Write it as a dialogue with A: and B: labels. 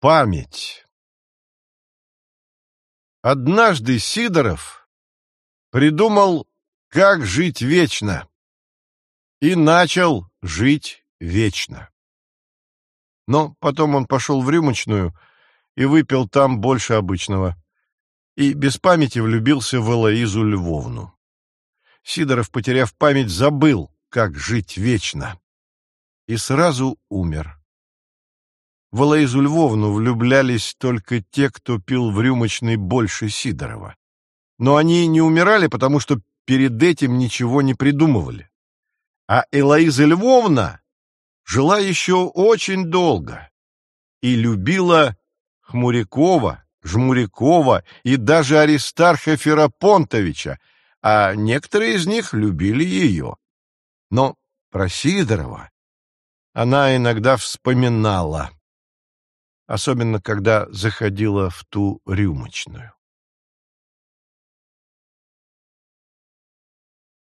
A: Память Однажды Сидоров придумал, как жить вечно, и начал жить вечно. Но потом он пошел в рюмочную и выпил там больше обычного, и без памяти влюбился в Элоизу Львовну. Сидоров, потеряв память, забыл, как жить вечно, и сразу умер. В Элоизу Львовну влюблялись только те, кто пил в рюмочной больше Сидорова. Но они не умирали, потому что перед этим ничего не придумывали. А Элоиза Львовна жила еще очень долго и любила Хмурякова, Жмурякова и даже Аристарха Ферапонтовича, а некоторые из них любили ее. Но про Сидорова она иногда вспоминала особенно когда заходила в ту рюмочную.